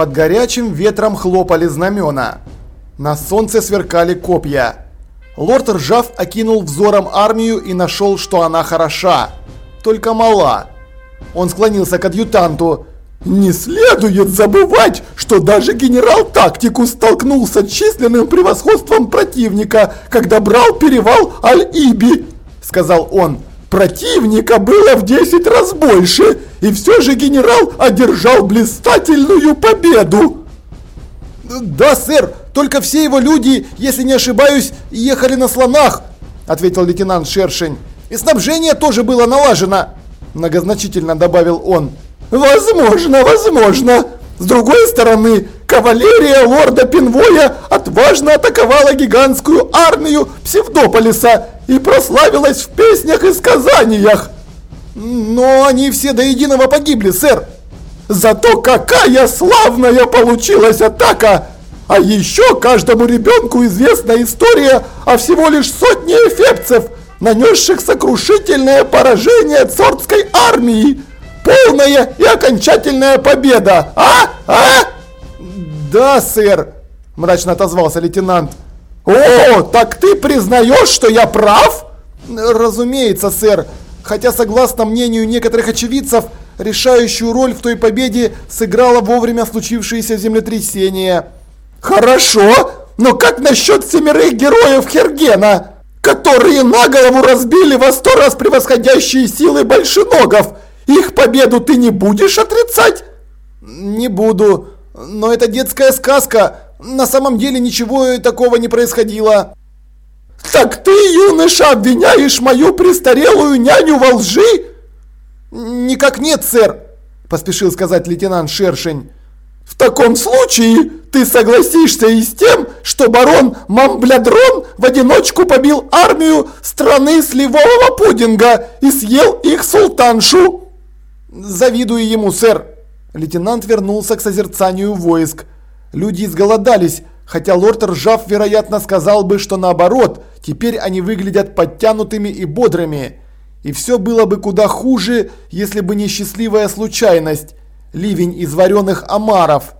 Под горячим ветром хлопали знамена. На солнце сверкали копья. Лорд Ржав окинул взором армию и нашел, что она хороша, только мала. Он склонился к адъютанту. «Не следует забывать, что даже генерал Тактику столкнулся с численным превосходством противника, когда брал перевал Аль-Иби», — сказал он. «Противника было в 10 раз больше, и все же генерал одержал блистательную победу». «Да, сэр, только все его люди, если не ошибаюсь, ехали на слонах», — ответил лейтенант Шершень. «И снабжение тоже было налажено», — многозначительно добавил он. «Возможно, возможно. С другой стороны, кавалерия лорда Пинвоя отважно атаковала гигантскую армию Псевдополиса и прославилась в песнях и сказаниях. Но они все до единого погибли, сэр. Зато какая славная получилась атака! А еще каждому ребенку известна история о всего лишь сотне эфепцев, нанесших сокрушительное поражение цортской армии. Полная и окончательная победа, а? А? Да, сэр, мрачно отозвался лейтенант. О, так ты признаешь, что я прав? Разумеется, сэр. Хотя, согласно мнению некоторых очевидцев, решающую роль в той победе сыграло вовремя случившееся землетрясение. Хорошо, но как насчет семерых героев Хергена, которые на голову разбили во сто раз превосходящие силы большеногов? Их победу ты не будешь отрицать? Не буду, но это детская сказка. На самом деле ничего такого не происходило. Так ты, юноша, обвиняешь мою престарелую няню во лжи? Никак нет, сэр, поспешил сказать лейтенант Шершень. В таком случае ты согласишься и с тем, что барон Мамблядрон в одиночку побил армию страны сливового пудинга и съел их султаншу. Завидую ему, сэр. Лейтенант вернулся к созерцанию войск. Люди изголодались, хотя лорд Ржав, вероятно, сказал бы, что наоборот, теперь они выглядят подтянутыми и бодрыми. И все было бы куда хуже, если бы не счастливая случайность ливень из вареных омаров.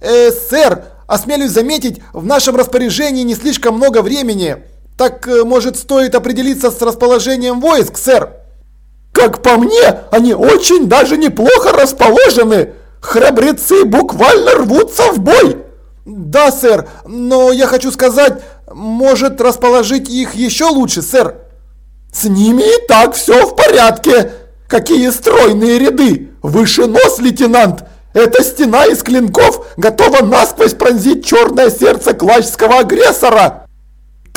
Э, сэр, осмелюсь заметить, в нашем распоряжении не слишком много времени. Так, э, может, стоит определиться с расположением войск, сэр? Как по мне, они очень даже неплохо расположены. Храбрецы буквально рвутся в бой. Да, сэр, но я хочу сказать, может расположить их еще лучше, сэр. С ними и так все в порядке. Какие стройные ряды! Выше нос, лейтенант! Эта стена из клинков готова насквозь пронзить черное сердце клачского агрессора!»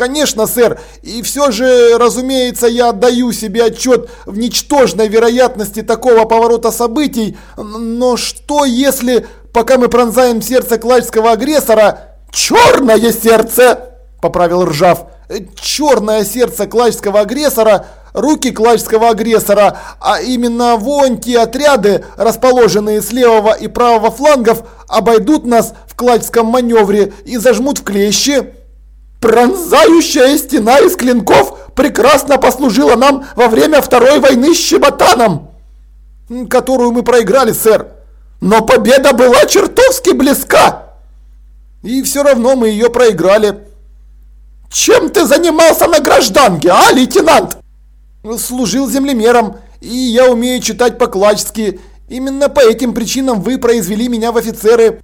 «Конечно, сэр, и все же, разумеется, я отдаю себе отчет в ничтожной вероятности такого поворота событий, но что если, пока мы пронзаем сердце клачского агрессора, черное сердце!» – поправил Ржав. «Черное сердце клачского агрессора – руки клачского агрессора, а именно вон те отряды, расположенные с левого и правого флангов, обойдут нас в клачском маневре и зажмут в клещи. Пронзающая стена из клинков прекрасно послужила нам во время Второй войны с Щеботаном, которую мы проиграли, сэр. Но победа была чертовски близка. И все равно мы ее проиграли. Чем ты занимался на гражданке, а, лейтенант? Служил землемером, и я умею читать по-клачски. Именно по этим причинам вы произвели меня в офицеры.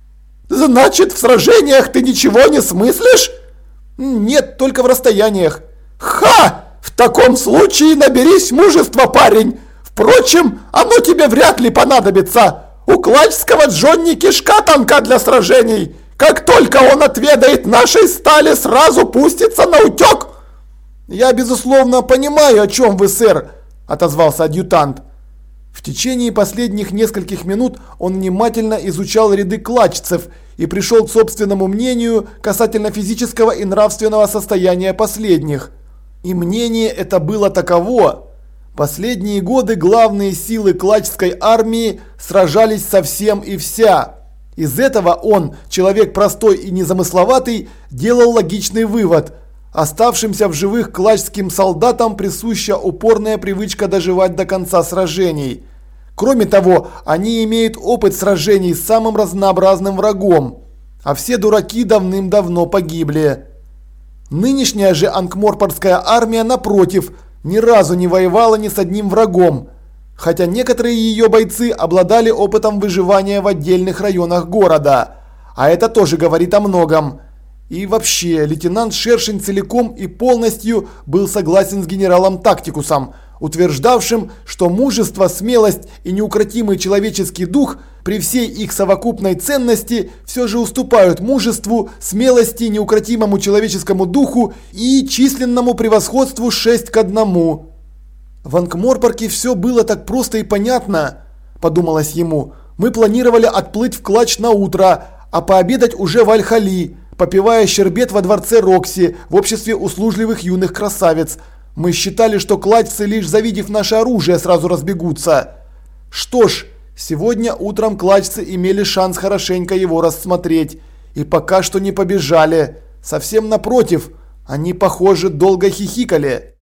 Значит, в сражениях ты ничего не смыслишь? Нет, только в расстояниях. Ха! В таком случае наберись мужества, парень. Впрочем, оно тебе вряд ли понадобится. У клачского Джонни кишка тонка для сражений. Как только он отведает нашей стали, сразу пустится на утек. «Я, безусловно, понимаю, о чем вы, сэр», – отозвался адъютант. В течение последних нескольких минут он внимательно изучал ряды клачцев и пришел к собственному мнению касательно физического и нравственного состояния последних. И мнение это было таково. Последние годы главные силы клачской армии сражались со всем и вся. Из этого он, человек простой и незамысловатый, делал логичный вывод – Оставшимся в живых клачским солдатам присуща упорная привычка доживать до конца сражений. Кроме того, они имеют опыт сражений с самым разнообразным врагом, а все дураки давным-давно погибли. Нынешняя же Анкморпорская армия, напротив, ни разу не воевала ни с одним врагом, хотя некоторые ее бойцы обладали опытом выживания в отдельных районах города, а это тоже говорит о многом. И вообще, лейтенант Шершень целиком и полностью был согласен с генералом Тактикусом, утверждавшим, что мужество, смелость и неукротимый человеческий дух при всей их совокупной ценности все же уступают мужеству, смелости, неукротимому человеческому духу и численному превосходству 6 к 1. В Анкморпорке все было так просто и понятно, подумалось ему. Мы планировали отплыть в Клач на утро, а пообедать уже в Альхали попивая щербет во дворце Рокси в обществе услужливых юных красавиц. Мы считали, что кладьцы, лишь завидев наше оружие, сразу разбегутся. Что ж, сегодня утром кладьцы имели шанс хорошенько его рассмотреть. И пока что не побежали. Совсем напротив, они, похоже, долго хихикали.